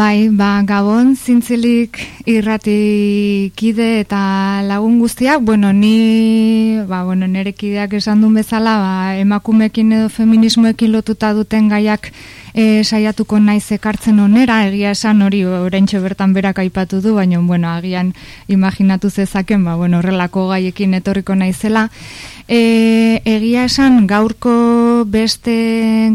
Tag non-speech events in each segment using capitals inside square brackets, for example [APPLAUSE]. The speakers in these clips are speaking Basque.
Bai, ba, gabon, zintzilik irrati kide eta lagun guztiak, bueno, ni, ba, bueno, nere kideak esan duen bezala, ba, emakumekin edo feminismoekin lotuta duten gaiak e, saiatuko naiz ekartzen onera, egia esan hori oraintxe bertan berak aipatu du, baina, bueno, agian imaginatu zezaken, ba, bueno, horrelako gaiekin etorriko naizela. E, egia esan gaurko beste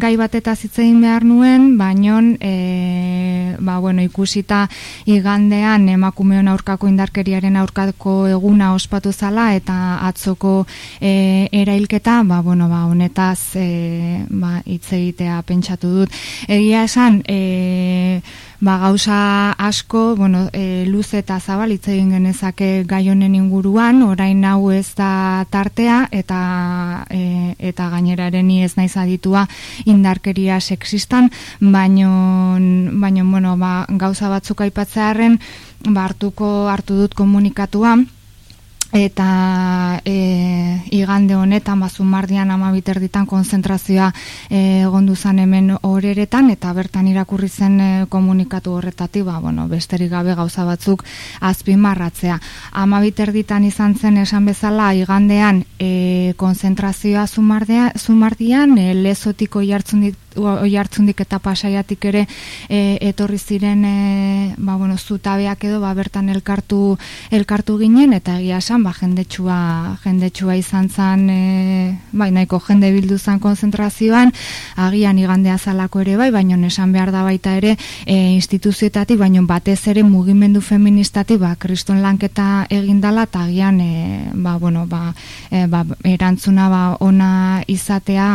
gai bat eta zitzein behar nuen, baino e, ba, bueno, ikusita igandean emakumeon aurkako indarkeriaren aurkako eguna ospatu zala eta atzoko e, erailketa, ba, bueno, ba, honetaz e, ba, itzegitea pentsatu dut. Egia esan, e, ba, gauza asko, bueno, e, luz eta zabal hitz egin genezake gai honen inguruan, orain hau ez da tartea eta e, eta gaineraren ez naiz aditua indarkeria sexistan, baino baino bueno, ba, gauza batzuk aipatzearren ba, hartuko hartu dut komunikatua eta e, igande honetan bazumardian amabiter ditan konzentrazioa e, egondu zan hemen horeretan eta bertan irakurri zen e, komunikatu horretati ba, bueno, besterik gabe gauza batzuk azpimarratzea. Amabiter ditan izan zen esan bezala igandean e, konzentrazioa zumardian e, lezotiko jartzun dit, oi hartzundik eta pasaiatik ere e, etorri ziren e, ba, bueno, zutabeak edo ba, bertan elkartu elkartu ginen eta egia esan ba, jendetsua, jendetsua izan zan e, bai, nahiko jende bildu zan konzentrazioan agian igandea zalako ere bai, baino esan behar da baita ere e, instituzioetatik, baino batez ere mugimendu feministatik ba, kriston lanketa egindala eta agian e, ba, bueno, ba, e, ba, erantzuna ba, ona izatea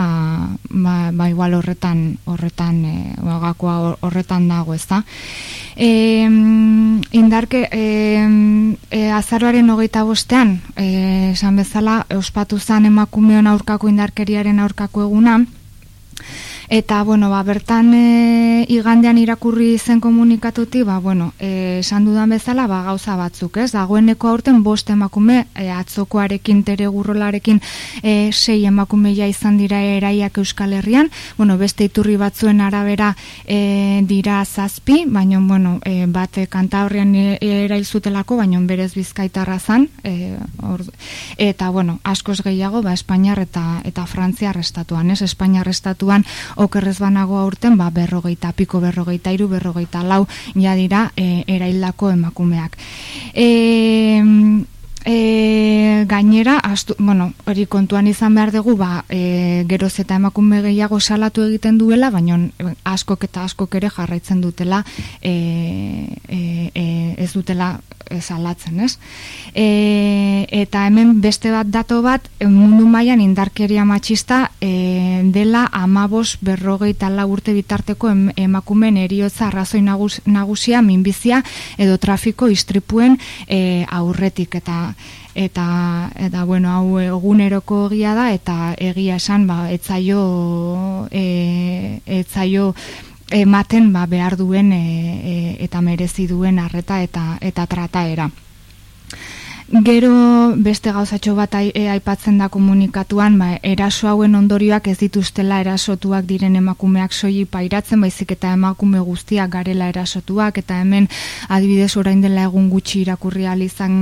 ba, ba igual horretan horretan horretan e, gakoa horretan dago, ezta. E, indarke e, e, azaroaren hogeita bostean, e, esan bezala, ospatu zan emakumeon aurkako indarkeriaren aurkako eguna, Eta, bueno, ba, bertan e, igandean irakurri zen komunikatuti, ba, bueno, e, esan dudan bezala, ba, gauza batzuk, ez? Dagoeneko aurten bost emakume, e, atzokoarekin, tere gurrolarekin, e, sei emakume ja izan dira eraiak Euskal Herrian, bueno, beste iturri batzuen arabera e, dira zazpi, baina, bueno, e, bat kanta horrean erailzutelako, baina berez bizkaitarra zan, e, eta, bueno, askoz gehiago, ba, Espainiar eta, eta Frantzia arrestatuan, ez? Espainiar arrestatuan, okerrez banago aurten ba, berrogeita piko berrogeita iru berrogeita lau jadira e, eraildako emakumeak. E, e, gainera astu, bueno, hori kontuan izan behar dugu ba, e, geroz eta emakume gehiago salatu egiten duela baina askok eta askok ere jarraitzen dutela e, e, e, ez dutela salatzen, ez? E, eta hemen beste bat dato bat mundu mailan indarkeria matxista e, dela amabos berrogei tala urte bitarteko em, emakumen eriotza arrazoi nagus, nagusia minbizia edo trafiko istripuen e, aurretik eta eta eta bueno hau eguneroko egia da eta egia esan ba etzaio e, etzaio ematen ba, behar duen e, e, eta merezi duen arreta eta eta trataera. Gero beste gauzatxo bat e, aipatzen da komunikatuan, ba, eraso hauen ondorioak ez dituztela erasotuak diren emakumeak soi pairatzen, baizik eta emakume guztiak garela erasotuak, eta hemen adibidez orain dela egun gutxi irakurri izan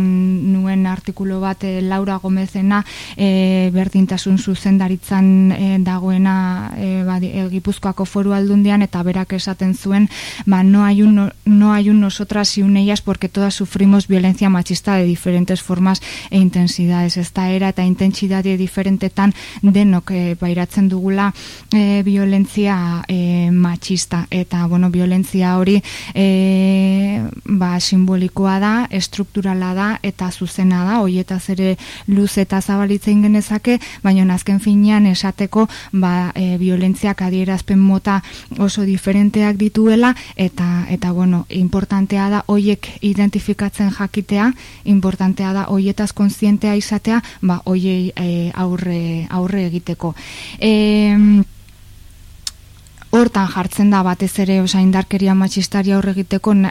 nuen artikulu bat e, Laura Gomezena e, berdintasun zuzendaritzan e, dagoena e, ba, Gipuzkoako foru aldundian, eta berak esaten zuen, ba, no hay un, no hay un nosotras y un ellas porque todas sufrimos violencia machista de diferentes formas e intensidades. Esta era eta intensidade diferentetan denok e, bairatzen dugula e, violentzia e, machista eta bueno, violentzia hori e, ba, simbolikoa da, estrukturala da eta zuzena da, hoietaz ere luz eta zabalitzen genezake, baina azken finean esateko ba, e, violentziak adierazpen mota oso diferenteak dituela eta eta bueno, importantea da hoiek identifikatzen jakitea, importantea da hoietaz kontzientea izatea, ba hoiei e, aurre aurre egiteko. E, hortan jartzen da batez ere osa indarkeria matxistaria horre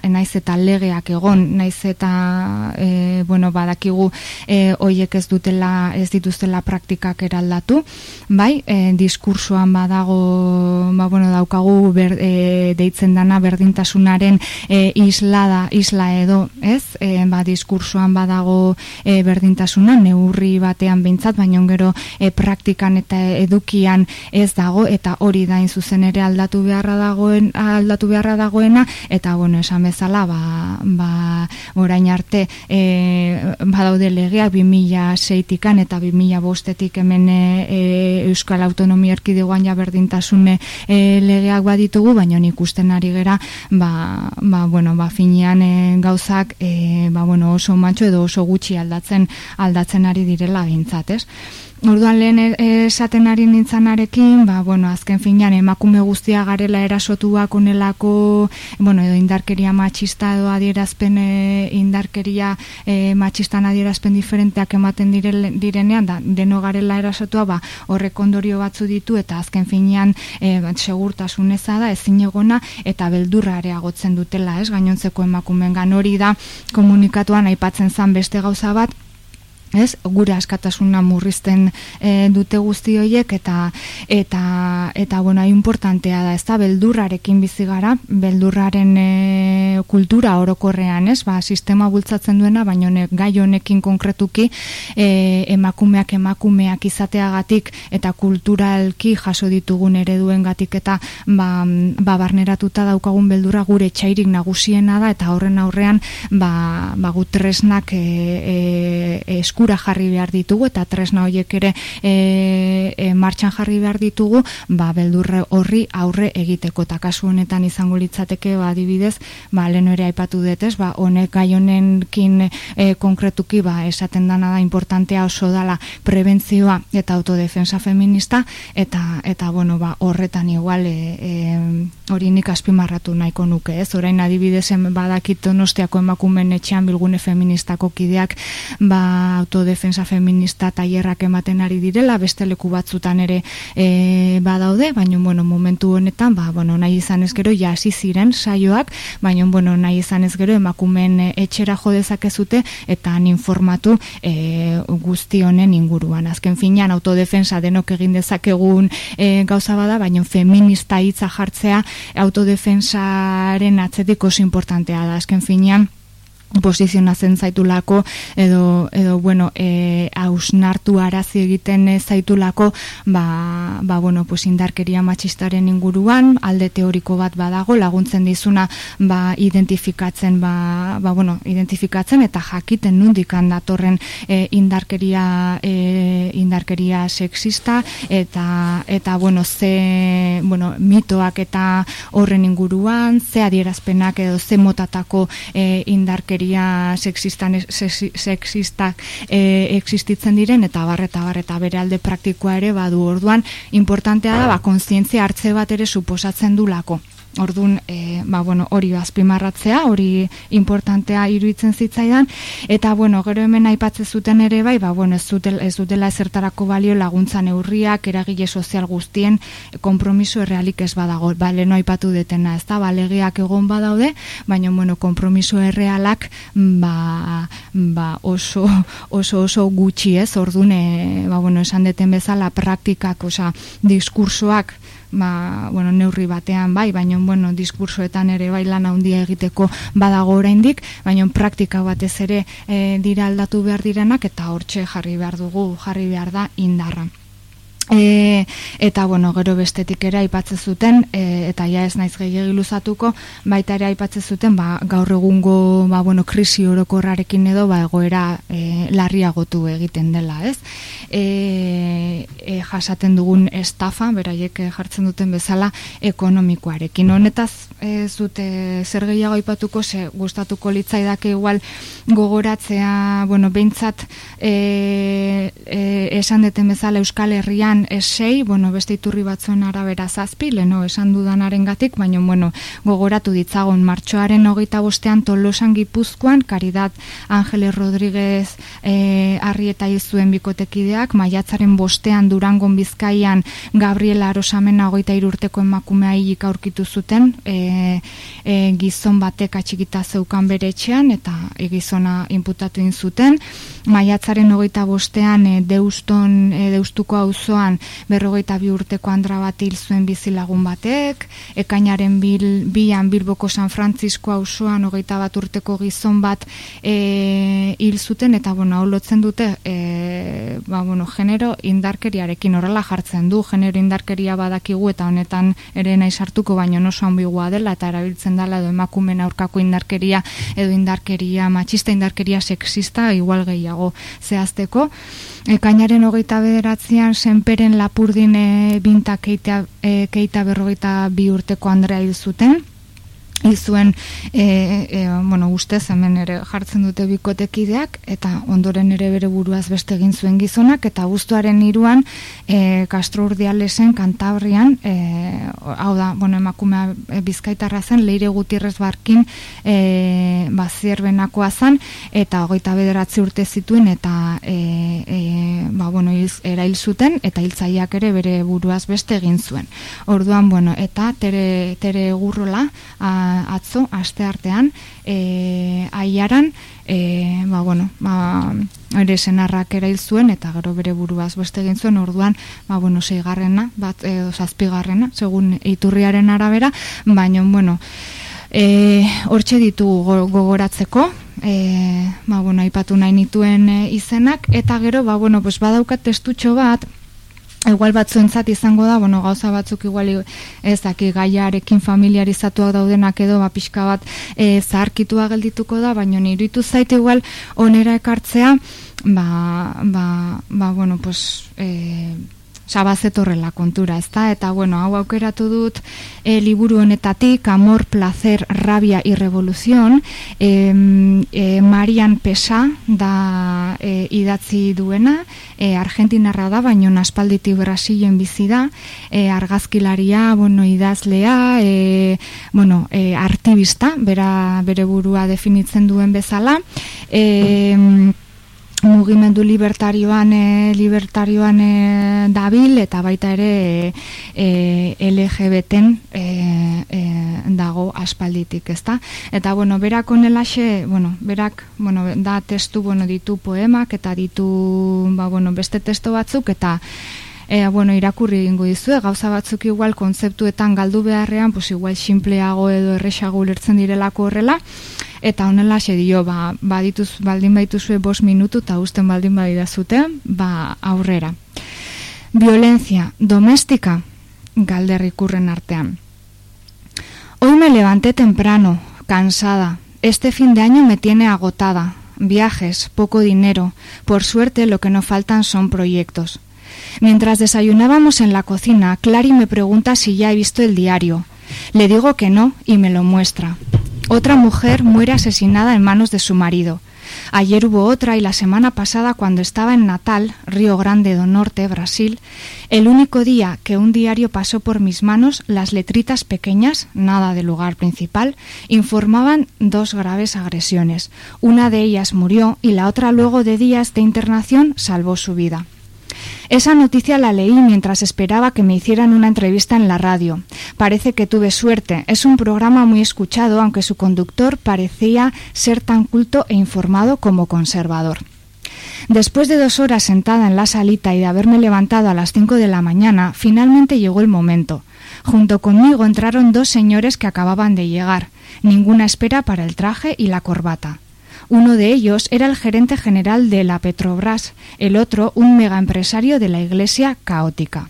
naiz eta legeak egon naiz eta e, bueno badakigu e, hoiek ez dutela ez dituztela praktikak eraldatu. Bai e, diskursoan badago ba, bueno, daukagu ber, e, deitzen dana berdintasunaren e, isla da isla edo ez? E, ba diskursoan badago e, berdintasuna neurri batean beintzat baina gero e, praktikan eta edukian ez dago eta hori da in zuzen ere aldatu beharra dagoen aldatu beharra dagoena eta bueno esan bezala ba, ba orain arte e, badaude legeak 2006tikan eta 2005etik hemen e, Euskal Autonomia Erkidegoan ja berdintasune e, legeak baditugu baina ikusten ari gera ba, ba, bueno, ba, finean e, gauzak e, ba, bueno, oso mantxo edo oso gutxi aldatzen aldatzen ari direla bintzat, ez? Orduan lehen esaten ari nintzanarekin, ba, bueno, azken finean emakume guztia garela erasotuak onelako, bueno, edo indarkeria matxista edo adierazpen e, indarkeria e, matxistan adierazpen diferenteak ematen direnean, da, deno garela erasotua, ba, horrek ondorio batzu ditu, eta azken finean e, segurtasun eza da, ezin egona, eta beldurra areagotzen dutela, ez, gainontzeko emakumen gan hori da, komunikatuan aipatzen zan beste gauza bat, ez? Gure askatasuna murrizten e, dute guzti horiek eta eta eta bueno importantea da ezta? Beldurrarekin bizi gara beldurraren e, kultura orokorrean ez? Ba sistema bultzatzen duena baina honek gai honekin konkretuki e, emakumeak emakumeak izateagatik eta kulturalki jaso ditugun ereduengatik eta ba, ba barneratuta daukagun beldurra gure txairik nagusiena da eta horren aurrean ba, ba gutresnak e, e, eskura jarri behar ditugu eta tresna horiek ere e, e, martxan jarri behar ditugu ba, beldurre horri aurre egiteko. Eta kasu honetan izango litzateke ba, adibidez, ba, leno ere aipatu detez, ba, honek gai honenkin e, konkretuki ba, esaten dana da importantea oso dala prebentzioa eta autodefensa feminista eta eta bueno, ba, horretan igual e, e, hori nik azpimarratu nahiko nuke, ez? Orain adibidezen badakit donostiako emakumen etxean bilgune feministako kideak ba, autodefensa feminista tailerrak ematen ari direla, beste leku batzutan ere e, badaude, baina bueno, momentu honetan, ba, bueno, nahi izan ez gero, ja hasi ziren saioak, baina bueno, nahi izan ez gero, emakumen etxera jodezakezute, eta han informatu e, guzti honen inguruan. Azken finean, autodefensa denok egin dezakegun e, gauza bada, baina feminista hitza jartzea autodefensaren atzetik oso importantea da. Azken finean, posizionatzen zaitulako edo, edo bueno, e, ausnartu arazi egiten zaitulako ba, ba, bueno, pues indarkeria matxistaren inguruan alde teoriko bat badago laguntzen dizuna ba, identifikatzen ba, ba, bueno, identifikatzen eta jakiten nundikan datorren e, indarkeria e, indarkeria sexista eta eta bueno, ze bueno, mitoak eta horren inguruan ze adierazpenak edo ze motatako e, indarkeria indarkeria sexistan sexistak e, existitzen diren eta bar eta bar eta bere alde praktikoa ere badu. Orduan importantea da ba kontzientzia hartze bat ere suposatzen du lako Ordun e, ba, bueno, hori azpimarratzea, hori importantea iruditzen zitzaidan. Eta bueno, gero hemen aipatze zuten ere bai, ba, bueno, ez, zutel, ez dutela ezertarako balio laguntza neurriak, eragile sozial guztien konpromiso errealik ez badago. Ba, leno aipatu detena, ez da, ba, legeak egon badaude, baina bueno, konpromiso errealak ba, ba, oso, oso oso gutxi ez, ordun e, ba, bueno, esan deten bezala praktikak, osa, diskursoak ba, bueno, neurri batean bai, baina bueno, diskursoetan ere bai lan handia egiteko badago oraindik, baina praktika batez ere e, dira aldatu behar direnak eta hortxe jarri behar dugu, jarri behar da indarra. E, eta bueno, gero bestetik ere aipatze zuten e, eta ja ez naiz gehiegi luzatuko baita ere aipatze zuten ba, gaur egungo ba, bueno, krisi orokorrarekin edo ba, egoera e, larriagotu egiten dela ez? E, e, jasaten dugun estafa beraiek jartzen duten bezala ekonomikoarekin. Honetaz e, zute zer gehiago aipatuko ze gustatuko litzaidake igual gogoratzea bueno, behintzat e, e, esan deten bezala Euskal Herrian batean esei, bueno, beste iturri batzuen arabera zazpi, leno esan dudanaren gatik, baina, bueno, gogoratu ditzagon, martxoaren hogeita bostean tolosan gipuzkoan, Karidad Ángeles Rodríguez e, arri eta izuen bikotekideak, maiatzaren bostean durangon bizkaian Gabriela Arosamena hogeita irurteko emakumea hilik aurkitu zuten, e, e, gizon batek atxikita zeukan bere etxean, eta e, gizona inputatu zuten, maiatzaren hogeita bostean e, deuston, e, deustuko auzoan berrogeita bi urteko andra bat hil zuen bizilagun batek, ekainaren bil, bian bilboko San Francisco auzoan hogeita bat urteko gizon bat e, hil zuten, eta bueno, hau lotzen dute e, ba, bueno, genero indarkeriarekin. Horrela jartzen du, genero indarkeria badakigu eta honetan ere nahi sartuko baino oso ambigua dela eta erabiltzen dela edo emakumen aurkako indarkeria edo indarkeria matxista indarkeria sexista igual gehiago zehazteko Ekainaren hogeita bederatzean senperen lapurdin e, binta keita, e, keita berrogeita bi urteko Andrea hil zuten izuen e, e, bueno, ustez hemen ere jartzen dute bikotekideak eta ondoren ere bere buruaz beste egin zuen gizonak eta guztuaren iruan e, Castro Urdialesen kantabrian e, hau da, bueno, emakumea e, bizkaitarra zen, leire gutirrez barkin e, bazierbenakoa zen eta hogeita bederatzi urte zituen eta e, e, ba, bueno, iz, erail zuten eta hiltzaiak ere bere buruaz beste egin zuen. Orduan, bueno, eta tere, tere gurrola a, atzo aste artean e, aiaran e, ba, bueno, ba, ere senarrak erail zuen eta gero bere buruaz beste egin zuen. Orduan ba, bueno, seigarrena bat, edo zazpigarrena segun iturriaren arabera. Baina bueno E, hortxe ditu gogoratzeko. E, ba, bueno, aipatu nahi nituen e, izenak. Eta gero ba, bueno, pues, badaukat testutxo bat igual batzuentzat izango da, bueno, gauza batzuk igual ez daki gaiarekin familiarizatuak daudenak edo ba pixka bat e, zaharkitua geldituko da, baina niruitu zait igual onera ekartzea, ba, ba, ba bueno, pues, e, sabazetorrela kontura, ezta? Eta bueno, hau aukeratu dut e, liburu honetatik Amor, Placer, Rabia y Revolución. E, e, Marian Pesa da e, idatzi duena. E, Argentinarra da, baino naspalditi Brasilen bizi da. E, argazkilaria, bueno, idazlea e, bueno, e, artibista bera, bere burua definitzen duen bezala. E, mugimendu libertarioan e, libertarioan e, dabil eta baita ere e, LGBTen e, e, dago aspalditik, ezta? Eta bueno, berak onelaxe, bueno, berak, bueno, da testu, bueno, ditu poemak eta ditu, ba, bueno, beste testo batzuk eta E, bueno, irakurri egingo dizue, gauza batzuk igual kontzeptuetan galdu beharrean, pues igual simpleago edo erresago ulertzen direlako horrela, eta honela xe dio, ba, badituz, baldin baituzue bos minutu eta aurrera. Violencia doméstica, galderrikurren artean. Hoy me levanté temprano, cansada. Este fin de año me tiene agotada. Viajes, poco dinero. Por suerte lo que no faltan son proyectos. Mientras desayunábamos en la cocina, Clary me pregunta si ya he visto el diario. Le digo que no y me lo muestra. Otra mujer muere asesinada en manos de su marido. Ayer hubo otra y la semana pasada cuando estaba en Natal, Río Grande do Norte, Brasil, el único día que un diario pasó por mis manos, las letritas pequeñas, nada del lugar principal, informaban dos graves agresiones. Una de ellas murió y la otra luego de días de internación salvó su vida. Esa noticia la leí mientras esperaba que me hicieran una entrevista en la radio. Parece que tuve suerte. Es un programa muy escuchado, aunque su conductor parecía ser tan culto e informado como conservador. Después de dos horas sentada en la salita y de haberme levantado a las cinco de la mañana, finalmente llegó el momento. Junto conmigo entraron dos señores que acababan de llegar. Ninguna espera para el traje y la corbata. Uno de ellos era el gerente general de la Petrobras, el otro un megaempresario de la Iglesia caótica.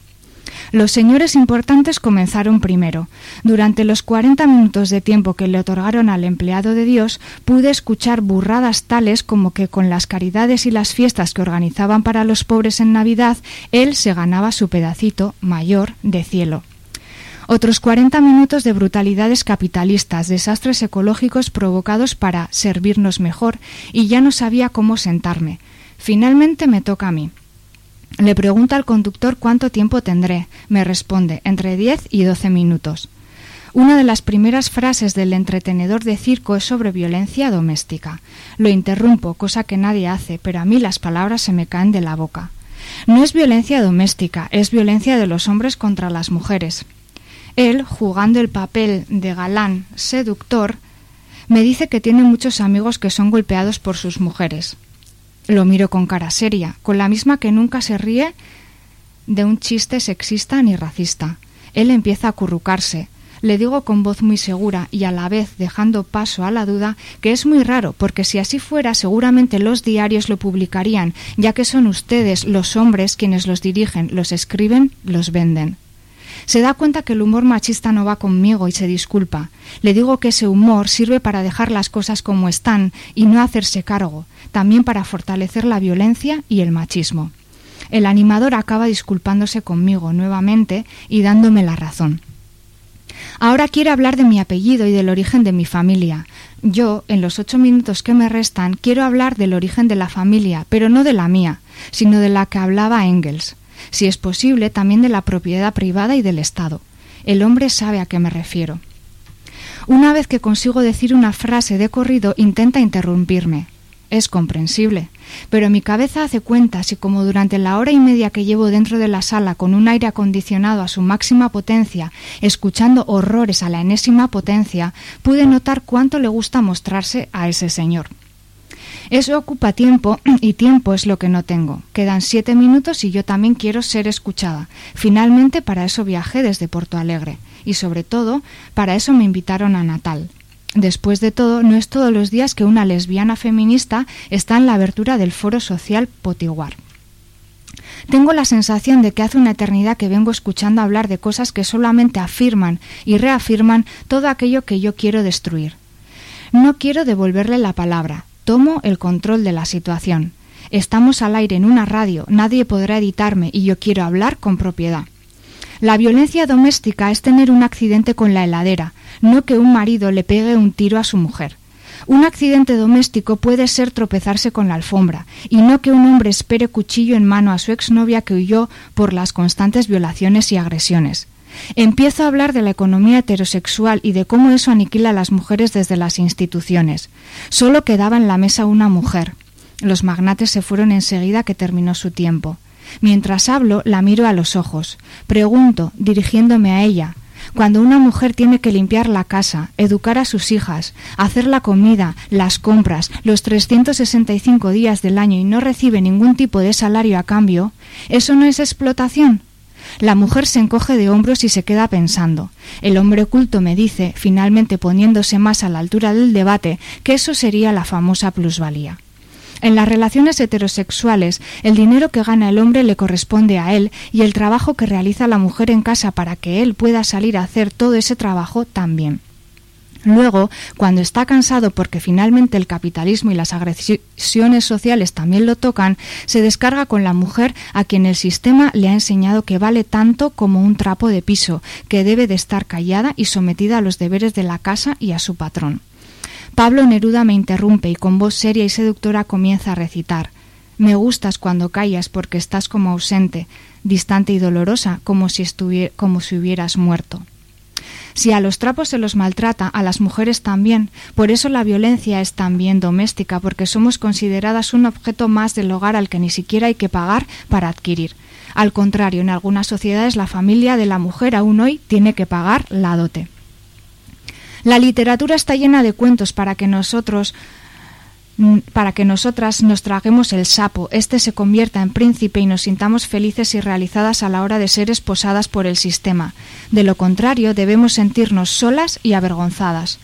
Los señores importantes comenzaron primero. Durante los 40 minutos de tiempo que le otorgaron al empleado de Dios, pude escuchar burradas tales como que con las caridades y las fiestas que organizaban para los pobres en Navidad, él se ganaba su pedacito mayor de cielo. Otros 40 minutos de brutalidades capitalistas, desastres ecológicos provocados para servirnos mejor, y ya no sabía cómo sentarme. Finalmente me toca a mí. Le pregunta al conductor cuánto tiempo tendré. Me responde, entre 10 y 12 minutos. Una de las primeras frases del entretenedor de circo es sobre violencia doméstica. Lo interrumpo, cosa que nadie hace, pero a mí las palabras se me caen de la boca. No es violencia doméstica, es violencia de los hombres contra las mujeres. Él, jugando el papel de galán seductor, me dice que tiene muchos amigos que son golpeados por sus mujeres. Lo miro con cara seria, con la misma que nunca se ríe de un chiste sexista ni racista. Él empieza a currucarse. Le digo con voz muy segura y a la vez dejando paso a la duda que es muy raro, porque si así fuera seguramente los diarios lo publicarían, ya que son ustedes los hombres quienes los dirigen, los escriben, los venden. Se da cuenta que el humor machista no va conmigo y se disculpa. Le digo que ese humor sirve para dejar las cosas como están y no hacerse cargo, también para fortalecer la violencia y el machismo. El animador acaba disculpándose conmigo nuevamente y dándome la razón. Ahora quiere hablar de mi apellido y del origen de mi familia. Yo, en los ocho minutos que me restan, quiero hablar del origen de la familia, pero no de la mía, sino de la que hablaba Engels si es posible, también de la propiedad privada y del Estado. El hombre sabe a qué me refiero. Una vez que consigo decir una frase de corrido, intenta interrumpirme. Es comprensible, pero mi cabeza hace cuentas y como durante la hora y media que llevo dentro de la sala con un aire acondicionado a su máxima potencia, escuchando horrores a la enésima potencia, pude notar cuánto le gusta mostrarse a ese señor. Eso ocupa tiempo [CLEARS THROAT] y tiempo es lo que no tengo. Quedan siete minutos y yo también quiero ser escuchada. Finalmente para eso viajé desde Porto Alegre y sobre todo para eso me invitaron a Natal. Después de todo, no es todos los días que una lesbiana feminista está en la abertura del foro social Potiguar. Tengo la sensación de que hace una eternidad que vengo escuchando hablar de cosas que solamente afirman y reafirman todo aquello que yo quiero destruir. No quiero devolverle la palabra, Tomo el control de la situación. Estamos al aire en una radio, nadie podrá editarme y yo quiero hablar con propiedad. La violencia doméstica es tener un accidente con la heladera, no que un marido le pegue un tiro a su mujer. Un accidente doméstico puede ser tropezarse con la alfombra, y no que un hombre espere cuchillo en mano a su exnovia que huyó por las constantes violaciones y agresiones. Empiezo a hablar de la economía heterosexual y de cómo eso aniquila a las mujeres desde las instituciones. Solo quedaba en la mesa una mujer. Los magnates se fueron enseguida que terminó su tiempo. Mientras hablo, la miro a los ojos. Pregunto, dirigiéndome a ella. Cuando una mujer tiene que limpiar la casa, educar a sus hijas, hacer la comida, las compras, los 365 días del año y no recibe ningún tipo de salario a cambio, ¿eso no es explotación? La mujer se encoge de hombros y se queda pensando. El hombre oculto me dice, finalmente poniéndose más a la altura del debate, que eso sería la famosa plusvalía. En las relaciones heterosexuales, el dinero que gana el hombre le corresponde a él y el trabajo que realiza la mujer en casa para que él pueda salir a hacer todo ese trabajo también. Luego, cuando está cansado porque finalmente el capitalismo y las agresiones sociales también lo tocan, se descarga con la mujer a quien el sistema le ha enseñado que vale tanto como un trapo de piso, que debe de estar callada y sometida a los deberes de la casa y a su patrón. Pablo Neruda me interrumpe y con voz seria y seductora comienza a recitar. Me gustas cuando callas porque estás como ausente, distante y dolorosa, como si, hubieras muerto. Si a los trapos se los maltrata, a las mujeres también. Por eso la violencia es también doméstica, porque somos consideradas un objeto más del hogar al que ni siquiera hay que pagar para adquirir. Al contrario, en algunas sociedades la familia de la mujer aún hoy tiene que pagar la dote. La literatura está llena de cuentos para que nosotros para que nosotras nos traguemos el sapo, éste se convierta en príncipe y nos sintamos felices y realizadas a la hora de ser esposadas por el sistema. De lo contrario, debemos sentirnos solas y avergonzadas.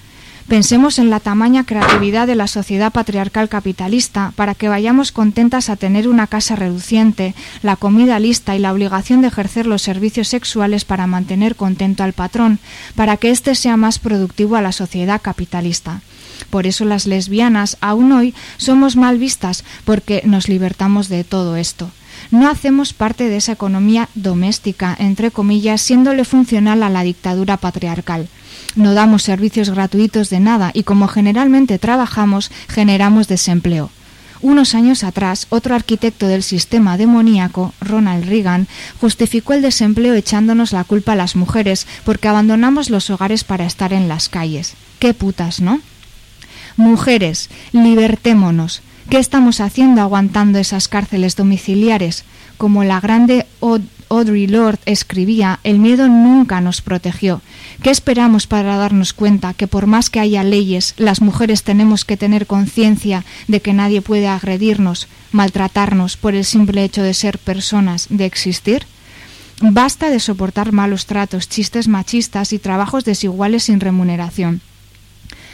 Pensemos en la tamaña creatividad de la sociedad patriarcal capitalista para que vayamos contentas a tener una casa reduciente, la comida lista y la obligación de ejercer los servicios sexuales para mantener contento al patrón, para que éste sea más productivo a la sociedad capitalista. Por eso las lesbianas aún hoy somos mal vistas porque nos libertamos de todo esto. No hacemos parte de esa economía doméstica, entre comillas, siéndole funcional a la dictadura patriarcal. No damos servicios gratuitos de nada y como generalmente trabajamos, generamos desempleo. Unos años atrás, otro arquitecto del sistema demoníaco, Ronald Reagan, justificó el desempleo echándonos la culpa a las mujeres porque abandonamos los hogares para estar en las calles. Qué putas, ¿no? Mujeres, libertémonos. ¿Qué estamos haciendo aguantando esas cárceles domiciliares? Como la grande Audrey Lord escribía, el miedo nunca nos protegió. ¿Qué esperamos para darnos cuenta que por más que haya leyes, las mujeres tenemos que tener conciencia de que nadie puede agredirnos, maltratarnos por el simple hecho de ser personas, de existir? Basta de soportar malos tratos, chistes machistas y trabajos desiguales sin remuneración.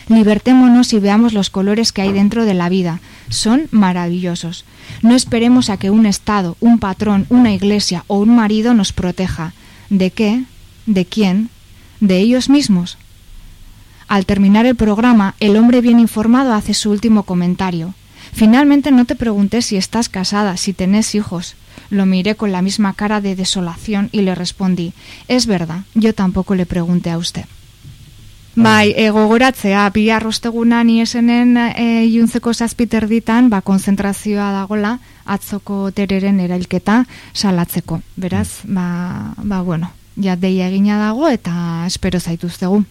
Libertémonos y veamos los colores que hay dentro de la vida. Son maravillosos. No esperemos a que un Estado, un patrón, una iglesia o un marido nos proteja. ¿De qué? ¿De quién? ¿De ellos mismos? Al terminar el programa, el hombre bien informado hace su último comentario. Finalmente no te pregunté si estás casada, si tenés hijos. Lo miré con la misma cara de desolación y le respondí, es verdad, yo tampoco le pregunté a usted. Bai, e, gogoratzea, bi arrosteguna ni esenen e, iuntzeko zazpiter ditan, ba, konzentrazioa dagola, atzoko tereren erailketa salatzeko. Beraz, ba, ba bueno, ja deia egina dago eta espero zaituztegu.